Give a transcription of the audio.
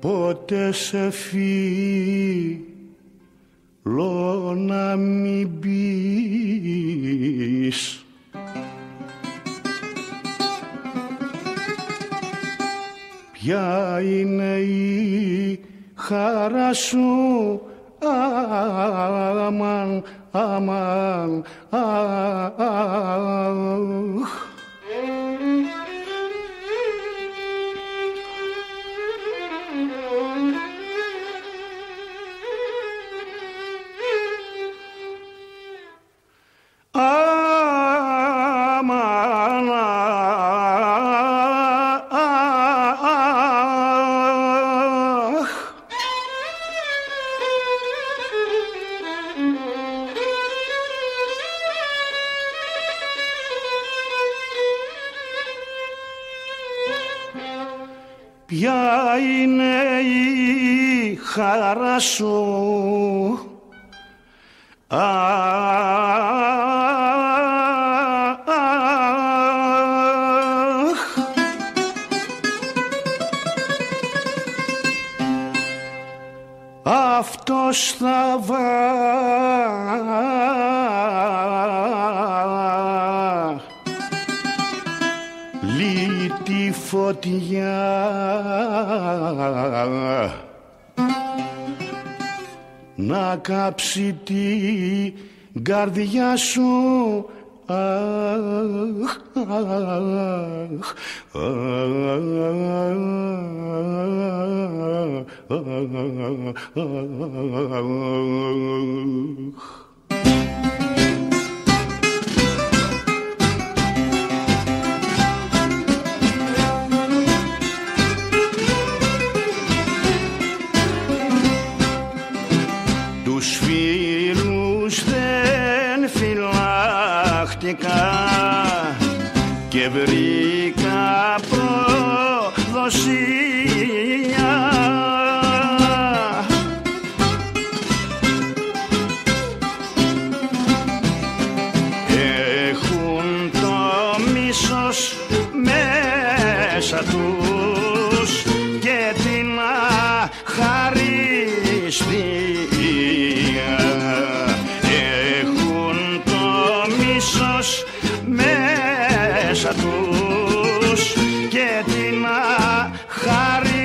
Πότε σε φίλο να μην πεις. Ποια είναι η χαρά σου aman aman ah, ah, ah. Ποια είναι η χαρά σου; Αχ. Αυτός θα βάλει φωτιά να κάψει την καρδιά σου Αχ, αχ, αχ. Τους φίλους δεν φυλάχτηκα και βρήκα προδοσία. Έχουν το μίσος μέσα τους και την αχαριστία μέσα τους και την αχαριστή